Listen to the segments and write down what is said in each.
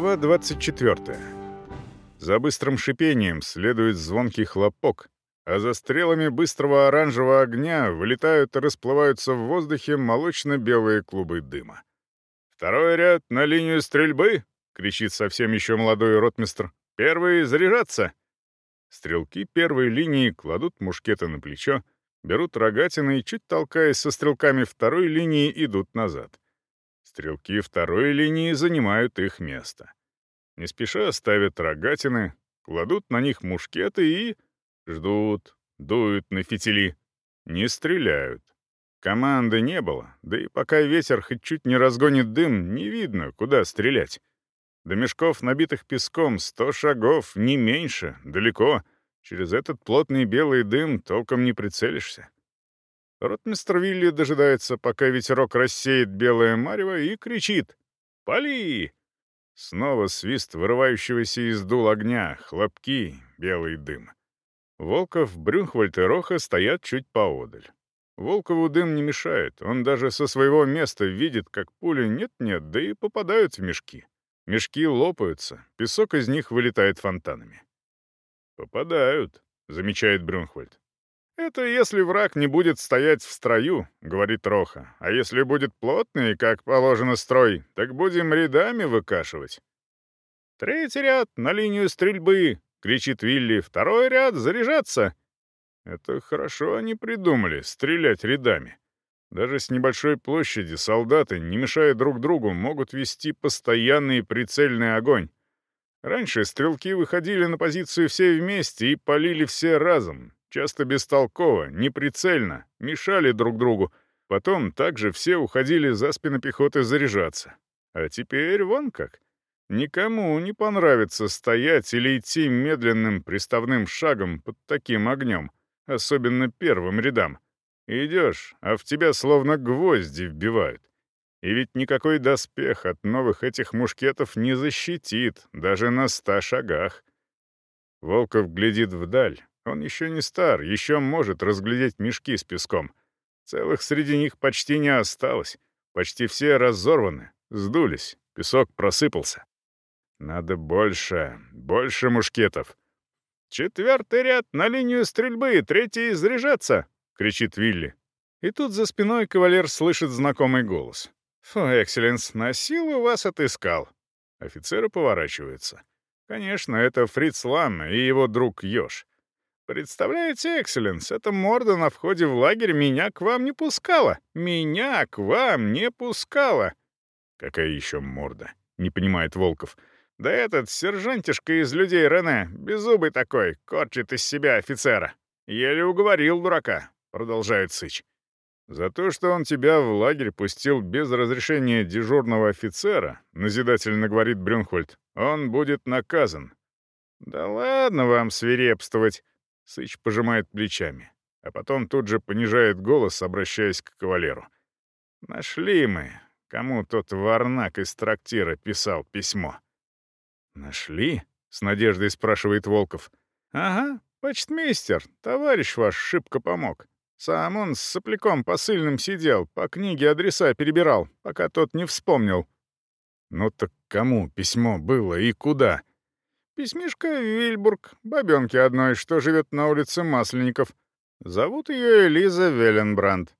Глава 24. За быстрым шипением следует звонкий хлопок, а за стрелами быстрого оранжевого огня вылетают и расплываются в воздухе молочно-белые клубы дыма. «Второй ряд на линию стрельбы!» — кричит совсем еще молодой ротмистр. «Первый — заряжаться!» Стрелки первой линии кладут мушкеты на плечо, берут рогатины и, чуть толкаясь со стрелками второй линии, идут назад. Стрелки второй линии занимают их место. Не спеша ставят рогатины, кладут на них мушкеты и... ждут, дуют на фитили. Не стреляют. Команды не было, да и пока ветер хоть чуть не разгонит дым, не видно, куда стрелять. До мешков, набитых песком, сто шагов, не меньше, далеко. Через этот плотный белый дым толком не прицелишься. Ротмистр Вилли дожидается, пока ветерок рассеет белое марево, и кричит «Пали!». Снова свист вырывающегося из дул огня, хлопки, белый дым. Волков, Брюнхвальд и Роха стоят чуть поодаль. Волкову дым не мешает, он даже со своего места видит, как пули нет-нет, да и попадают в мешки. Мешки лопаются, песок из них вылетает фонтанами. «Попадают», — замечает Брюнхвальд. «Это если враг не будет стоять в строю», — говорит Роха. «А если будет плотный, как положено строй, так будем рядами выкашивать». «Третий ряд на линию стрельбы!» — кричит Вилли. «Второй ряд — заряжаться!» Это хорошо они придумали — стрелять рядами. Даже с небольшой площади солдаты, не мешая друг другу, могут вести постоянный прицельный огонь. Раньше стрелки выходили на позицию все вместе и полили все разом, часто бестолково, неприцельно, мешали друг другу. Потом также все уходили за спины пехоты заряжаться. А теперь вон как. Никому не понравится стоять или идти медленным приставным шагом под таким огнем, особенно первым рядам. Идешь, а в тебя словно гвозди вбивают. И ведь никакой доспех от новых этих мушкетов не защитит, даже на ста шагах. Волков глядит вдаль, он еще не стар, еще может разглядеть мешки с песком. Целых среди них почти не осталось. Почти все разорваны, сдулись, песок просыпался. Надо больше, больше мушкетов. «Четвертый ряд на линию стрельбы, третий заряжаться!» — кричит Вилли. И тут за спиной кавалер слышит знакомый голос. «Фу, Экселленс, на силу вас отыскал». Офицеры поворачиваются. Конечно, это Фриц Лам и его друг Ёж. «Представляете, Экселленс, эта морда на входе в лагерь меня к вам не пускала! Меня к вам не пускала!» «Какая еще морда?» — не понимает Волков. «Да этот сержантишка из людей Рене, беззубый такой, корчит из себя офицера. Еле уговорил дурака», — продолжает Сыч. «За то, что он тебя в лагерь пустил без разрешения дежурного офицера», — назидательно говорит Брюнхольд, — «он будет наказан». «Да ладно вам свирепствовать», Сыч пожимает плечами, а потом тут же понижает голос, обращаясь к кавалеру. «Нашли мы, кому тот варнак из трактира писал письмо». «Нашли?» — с надеждой спрашивает Волков. «Ага, почтмейстер, товарищ ваш шибко помог. Сам он с сопляком посыльным сидел, по книге адреса перебирал, пока тот не вспомнил». «Ну так кому письмо было и куда?» Письмишка Вильбург, бабенке одной, что живет на улице Масленников. Зовут ее Элиза Веленбранд.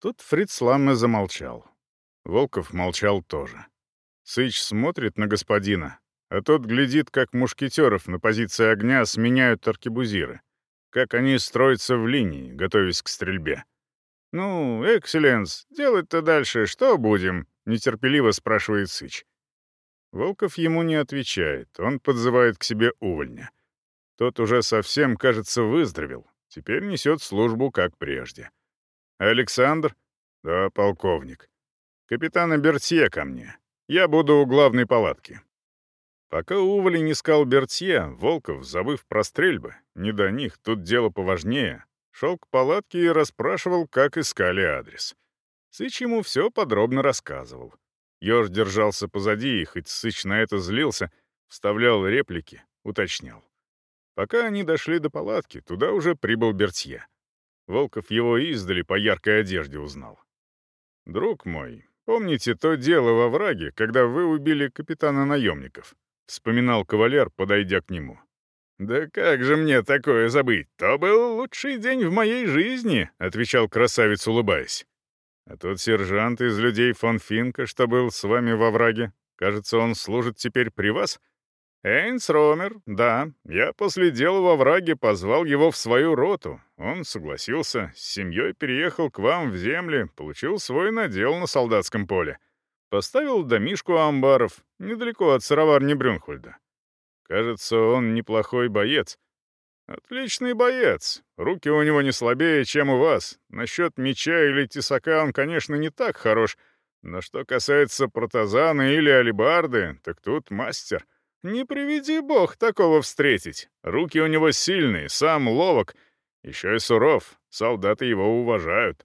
Тут Фриц Ламме замолчал. Волков молчал тоже. Сыч смотрит на господина, а тот глядит, как мушкетеров на позиции огня сменяют аркебузиры, как они строятся в линии, готовясь к стрельбе. «Ну, экселленс, делать-то дальше что будем?» — нетерпеливо спрашивает Сыч. Волков ему не отвечает, он подзывает к себе увольня. Тот уже совсем, кажется, выздоровел, теперь несет службу, как прежде. «Александр?» «Да, полковник. Капитана Бертье ко мне. Я буду у главной палатки». Пока Уволень искал Бертье, Волков, забыв про стрельбы, не до них, тут дело поважнее, шел к палатке и расспрашивал, как искали адрес. Сыч ему все подробно рассказывал. Ёж держался позади и, хоть Сыч на это злился, вставлял реплики, уточнял. Пока они дошли до палатки, туда уже прибыл Бертье. Волков его издали по яркой одежде узнал. «Друг мой, Помните то дело во враге, когда вы убили капитана наемников?» — вспоминал кавалер, подойдя к нему. «Да как же мне такое забыть? То был лучший день в моей жизни», — отвечал красавец, улыбаясь. «А тот сержант из людей фон Финка, что был с вами во враге, кажется, он служит теперь при вас?» «Эйнс Ромер, да. Я после дела во враге позвал его в свою роту. Он согласился, с семьей переехал к вам в земли, получил свой надел на солдатском поле. Поставил домишку амбаров, недалеко от сыроварни Брюнхольда. Кажется, он неплохой боец. Отличный боец. Руки у него не слабее, чем у вас. Насчет меча или тесака он, конечно, не так хорош, но что касается протазана или алибарды, так тут мастер — не приведи бог такого встретить. Руки у него сильные, сам ловок, еще и суров, солдаты его уважают.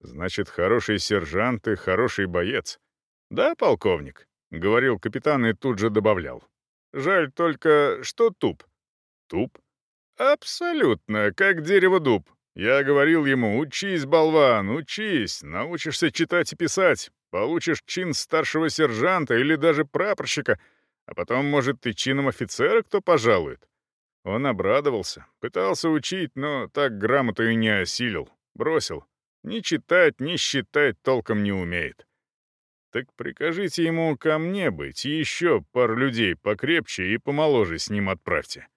Значит, хороший сержант и хороший боец. Да, полковник, — говорил капитан и тут же добавлял. Жаль только, что туп. Туп? Абсолютно, как дерево дуб. Я говорил ему, учись, болван, учись, научишься читать и писать, получишь чин старшего сержанта или даже прапорщика — а потом, может, и чином офицера кто пожалует. Он обрадовался, пытался учить, но так грамоту и не осилил. Бросил. Ни читать, ни считать толком не умеет. Так прикажите ему ко мне быть, еще пару людей покрепче и помоложе с ним отправьте.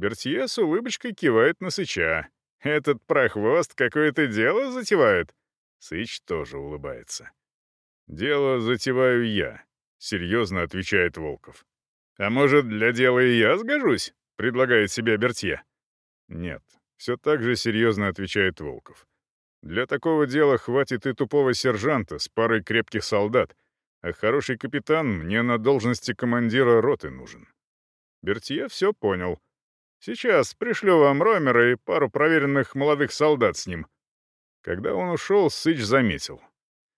Бертье с улыбочкой кивает на Сыча. Этот прохвост какое-то дело затевает. Сыч тоже улыбается. Дело затеваю я. — серьезно отвечает Волков. «А может, для дела и я сгожусь?» — предлагает себе Бертье. «Нет», — все так же серьезно отвечает Волков. «Для такого дела хватит и тупого сержанта с парой крепких солдат, а хороший капитан мне на должности командира роты нужен». Бертье все понял. «Сейчас пришлю вам Ромера и пару проверенных молодых солдат с ним». Когда он ушел, Сыч заметил.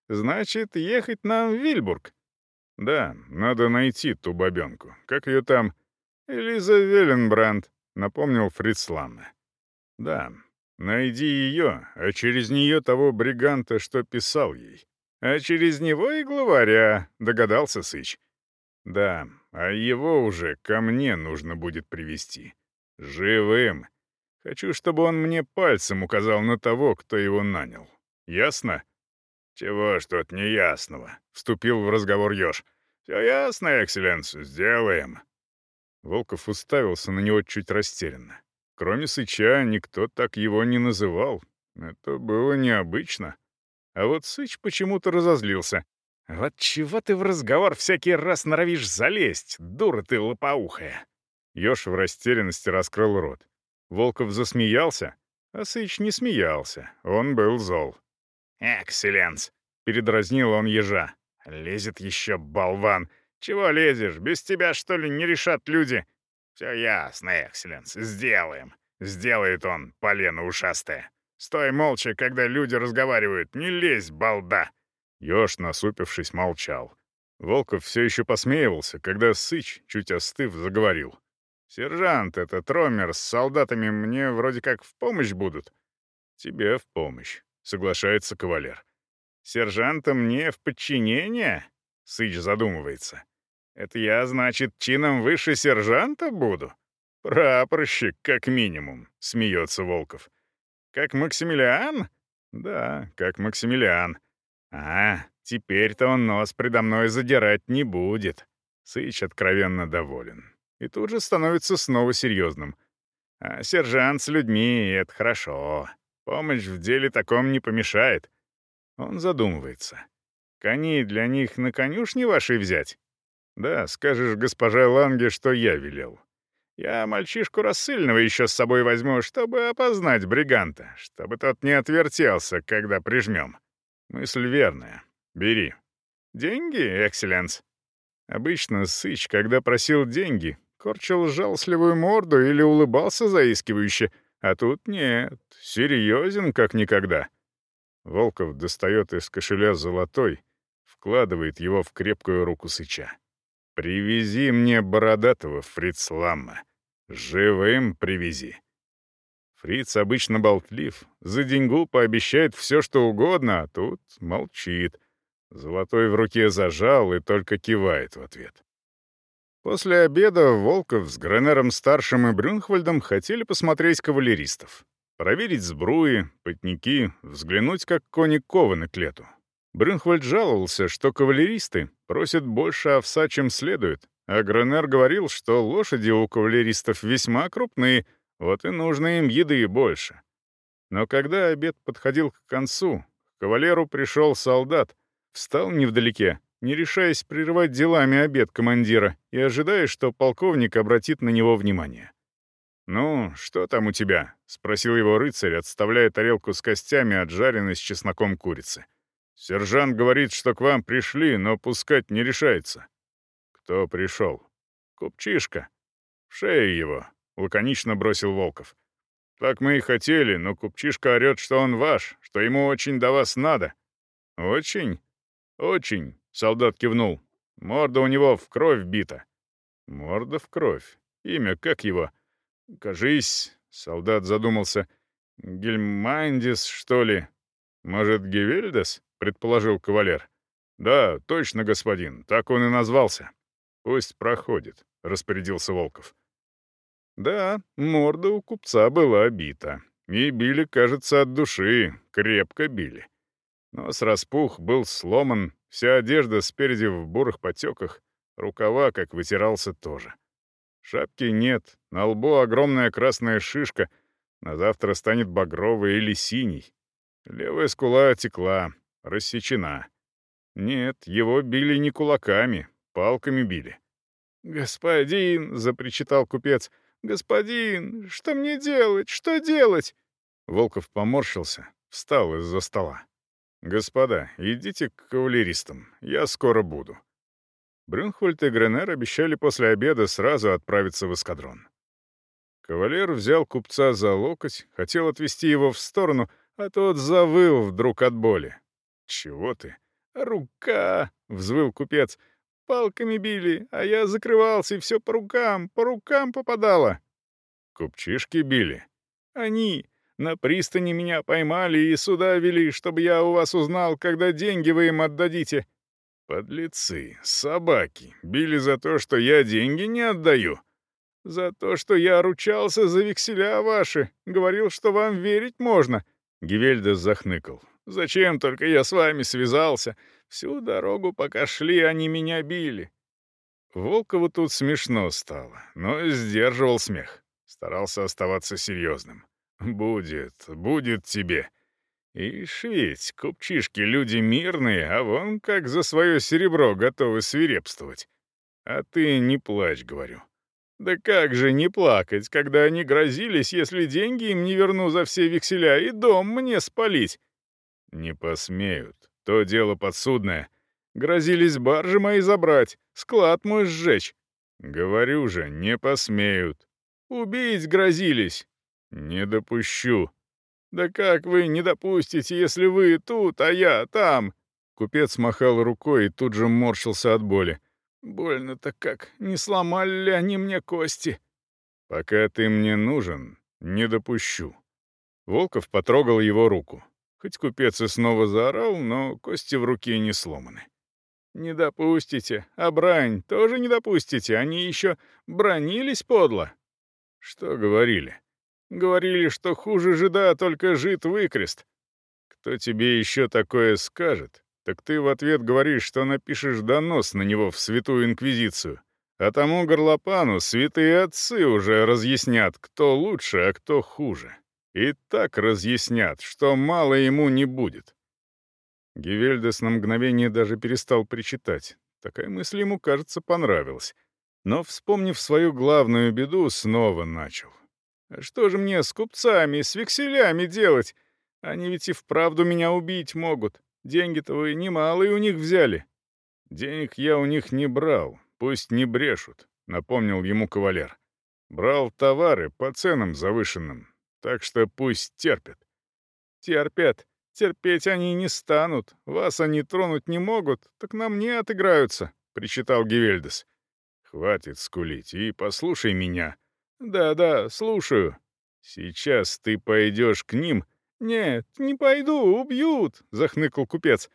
«Значит, ехать нам в Вильбург?» «Да, надо найти ту бабенку. Как ее там?» «Элиза Веленбранд», — напомнил Фриц Ламне. «Да, найди ее, а через нее того бриганта, что писал ей». «А через него и главаря», — догадался Сыч. «Да, а его уже ко мне нужно будет привести Живым. Хочу, чтобы он мне пальцем указал на того, кто его нанял. Ясно?» «Чего ж тут неясного?» — вступил в разговор Ёж. «Все ясно, экселленс, сделаем». Волков уставился на него чуть растерянно. Кроме Сыча, никто так его не называл. Это было необычно. А вот Сыч почему-то разозлился. «Вот чего ты в разговор всякий раз норовишь залезть, дура ты лопоухая?» Ёж в растерянности раскрыл рот. Волков засмеялся, а Сыч не смеялся. Он был зол. «Экселленс!» — передразнил он ежа. «Лезет еще болван! Чего лезешь? Без тебя, что ли, не решат люди?» «Все ясно, Экселленс, сделаем!» Сделает он, полено ушастое. Стой молча, когда люди разговаривают, не лезь, балда!» Ёж, насупившись, молчал. Волков все еще посмеивался, когда Сыч, чуть остыв, заговорил. «Сержант, этот Ромер с солдатами мне вроде как в помощь будут». «Тебе в помощь», — соглашается кавалер. «Сержанта мне в подчинение?» — Сыч задумывается. «Это я, значит, чином выше сержанта буду?» «Прапорщик, как минимум», — смеется Волков. «Как Максимилиан?» «Да, как Максимилиан». «А, теперь-то он нос предо мной задирать не будет». Сыч откровенно доволен. И тут же становится снова серьезным. «А сержант с людьми — это хорошо. Помощь в деле таком не помешает. Он задумывается. Коней для них на конюшне вашей взять? Да, скажешь госпоже Ланге, что я велел. Я мальчишку рассыльного еще с собой возьму, чтобы опознать бриганта, чтобы тот не отвертелся, когда прижмем. Мысль верная. Бери. Деньги, экселленс. Обычно Сыч, когда просил деньги, корчил жалостливую морду или улыбался заискивающе — а тут нет, серьезен как никогда. Волков достает из кошеля золотой, вкладывает его в крепкую руку сыча. «Привези мне бородатого, Фриц Ламма. Живым привези». Фриц обычно болтлив, за деньгу пообещает все, что угодно, а тут молчит. Золотой в руке зажал и только кивает в ответ. После обеда Волков с Гренером-старшим и Брюнхвальдом хотели посмотреть кавалеристов. Проверить сбруи, потники, взглянуть, как кони кованы к лету. Брюнхвальд жаловался, что кавалеристы просят больше овса, чем следует, а Гренер говорил, что лошади у кавалеристов весьма крупные, вот и нужно им еды больше. Но когда обед подходил к концу, к кавалеру пришел солдат, встал невдалеке, не решаясь прерывать делами обед командира и ожидая, что полковник обратит на него внимание. «Ну, что там у тебя?» — спросил его рыцарь, отставляя тарелку с костями, отжаренной с чесноком курицы. «Сержант говорит, что к вам пришли, но пускать не решается». «Кто пришел?» «Купчишка». «В шею его», — лаконично бросил Волков. «Так мы и хотели, но купчишка орёт, что он ваш, что ему очень до вас надо». «Очень?» «Очень», — солдат кивнул. «Морда у него в кровь бита». «Морда в кровь. Имя как его?» «Кажись», — солдат задумался, — «Гельмандис, что ли?» «Может, Гевельдес?» — предположил кавалер. «Да, точно, господин, так он и назвался». «Пусть проходит», — распорядился Волков. Да, морда у купца была бита. И били, кажется, от души, крепко били. Нос распух, был сломан, вся одежда спереди в бурых потеках, рукава, как вытирался, тоже. Шапки нет, на лбу огромная красная шишка, на завтра станет багровой или синий. Левая скула отекла, рассечена. Нет, его били не кулаками, палками били. «Господин!» — запричитал купец. «Господин, что мне делать? Что делать?» Волков поморщился, встал из-за стола. «Господа, идите к кавалеристам, я скоро буду». Брюнхвальд и Гренер обещали после обеда сразу отправиться в эскадрон. Кавалер взял купца за локоть, хотел отвести его в сторону, а тот завыл вдруг от боли. «Чего ты?» «Рука!» — взвыл купец. «Палками били, а я закрывался, и все по рукам, по рукам попадало». «Купчишки били?» «Они. На пристани меня поймали и сюда вели, чтобы я у вас узнал, когда деньги вы им отдадите. Подлецы, собаки, били за то, что я деньги не отдаю. За то, что я ручался за векселя ваши, говорил, что вам верить можно. Гивельдес захныкал. Зачем только я с вами связался? Всю дорогу, пока шли, они меня били. Волкову тут смешно стало, но сдерживал смех. Старался оставаться серьезным. «Будет, будет тебе», Ишь ведь, купчишки люди мирные, а вон как за свое серебро готовы свирепствовать. А ты не плачь, говорю. Да как же не плакать, когда они грозились, если деньги им не верну за все векселя и дом мне спалить? Не посмеют. То дело подсудное. Грозились баржи мои забрать, склад мой сжечь. Говорю же, не посмеют. Убить грозились. Не допущу. «Да как вы не допустите, если вы тут, а я там?» Купец махал рукой и тут же морщился от боли. «Больно-то как, не сломали ли они мне кости?» «Пока ты мне нужен, не допущу». Волков потрогал его руку. Хоть купец и снова заорал, но кости в руке не сломаны. «Не допустите, а брань тоже не допустите, они еще бронились подло». «Что говорили?» Говорили, что хуже жида только жид выкрест. Кто тебе еще такое скажет, так ты в ответ говоришь, что напишешь донос на него в Святую Инквизицию. А тому горлопану святые отцы уже разъяснят, кто лучше, а кто хуже. И так разъяснят, что мало ему не будет. Гевельдес на мгновение даже перестал причитать. Такая мысль ему, кажется, понравилась. Но, вспомнив свою главную беду, снова начал. Что же мне с купцами, с векселями делать? Они ведь и вправду меня убить могут. Деньги-то вы немалые у них взяли». «Денег я у них не брал, пусть не брешут», — напомнил ему кавалер. «Брал товары по ценам завышенным, так что пусть терпят». «Терпят. Терпеть они не станут. Вас они тронуть не могут, так на мне отыграются», — причитал Гевельдес. «Хватит скулить и послушай меня», «Да-да, слушаю». «Сейчас ты пойдешь к ним?» «Нет, не пойду, убьют», — захныкал купец.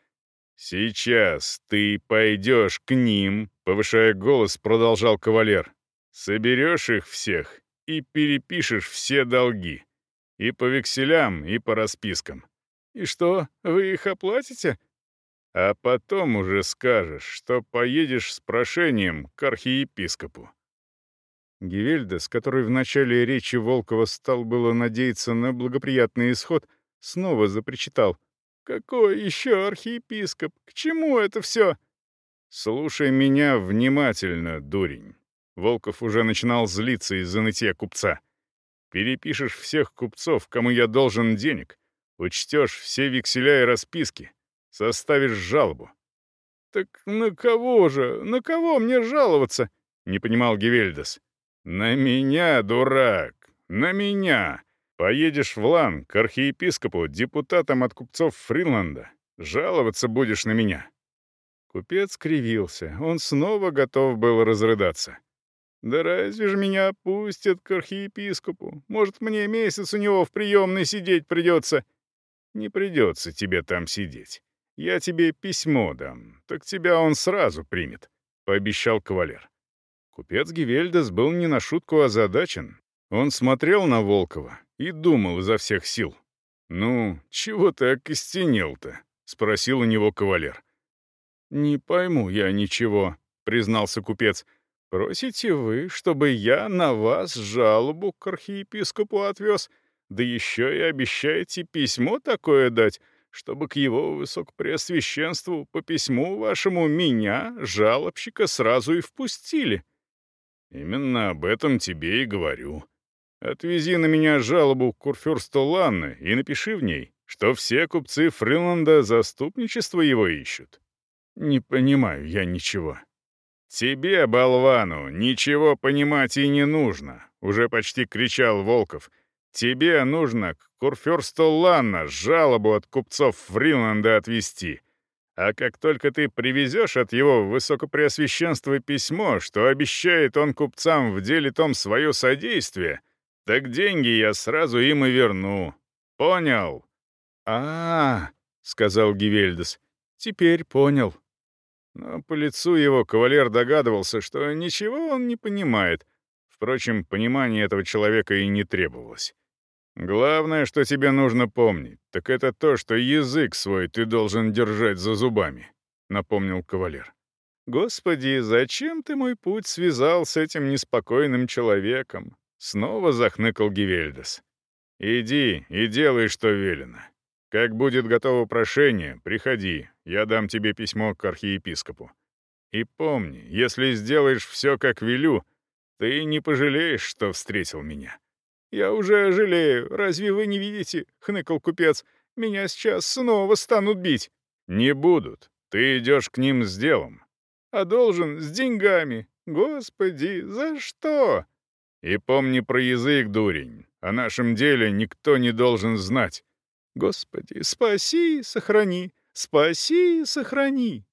«Сейчас ты пойдешь к ним», — повышая голос, продолжал кавалер. «Соберешь их всех и перепишешь все долги. И по векселям, и по распискам. И что, вы их оплатите?» А потом уже скажешь, что поедешь с прошением к архиепископу. Гевельдес, который в начале речи Волкова стал было надеяться на благоприятный исход, снова запричитал — «Какой еще архиепископ? К чему это все?» «Слушай меня внимательно, дурень». Волков уже начинал злиться из-за нытья купца. «Перепишешь всех купцов, кому я должен денег, учтешь все векселя и расписки, составишь жалобу». «Так на кого же? На кого мне жаловаться?» — не понимал Гевельдес. «На меня, дурак, на меня!» Поедешь в Лан к архиепископу, депутатам от купцов Фринланда. Жаловаться будешь на меня». Купец кривился. Он снова готов был разрыдаться. «Да разве же меня пустят к архиепископу? Может, мне месяц у него в приемной сидеть придется?» «Не придется тебе там сидеть. Я тебе письмо дам, так тебя он сразу примет», — пообещал кавалер. Купец Гевельдес был не на шутку озадачен. Он смотрел на Волкова и думал изо всех сил. «Ну, чего ты окостенел-то?» — спросил у него кавалер. «Не пойму я ничего», — признался купец. «Просите вы, чтобы я на вас жалобу к архиепископу отвез, да еще и обещаете письмо такое дать, чтобы к его высокопреосвященству по письму вашему меня, жалобщика, сразу и впустили». «Именно об этом тебе и говорю», Отвези на меня жалобу к курфюрсту Ланны и напиши в ней, что все купцы Фриланда заступничество его ищут. Не понимаю я ничего. Тебе, болвану, ничего понимать и не нужно, уже почти кричал Волков. Тебе нужно к курфюрсту Ланна жалобу от купцов Фриланда отвести. А как только ты привезешь от его высокопреосвященства письмо, что обещает он купцам в деле том свое содействие, так деньги я сразу им и верну. Понял?» а, -а, -а сказал Гивельдес. «Теперь понял». Но по лицу его кавалер догадывался, что ничего он не понимает. Впрочем, понимания этого человека и не требовалось. «Главное, что тебе нужно помнить, так это то, что язык свой ты должен держать за зубами», — напомнил кавалер. «Господи, зачем ты мой путь связал с этим неспокойным человеком? Снова захныкал Гивельдес. «Иди и делай, что велено. Как будет готово прошение, приходи, я дам тебе письмо к архиепископу. И помни, если сделаешь все, как велю, ты не пожалеешь, что встретил меня». «Я уже жалею, разве вы не видите?» — хныкал купец. «Меня сейчас снова станут бить». «Не будут. Ты идешь к ним с делом». «А должен с деньгами. Господи, за что?» И помни про язык, дурень. О нашем деле никто не должен знать. Господи, спаси сохрани, спаси сохрани.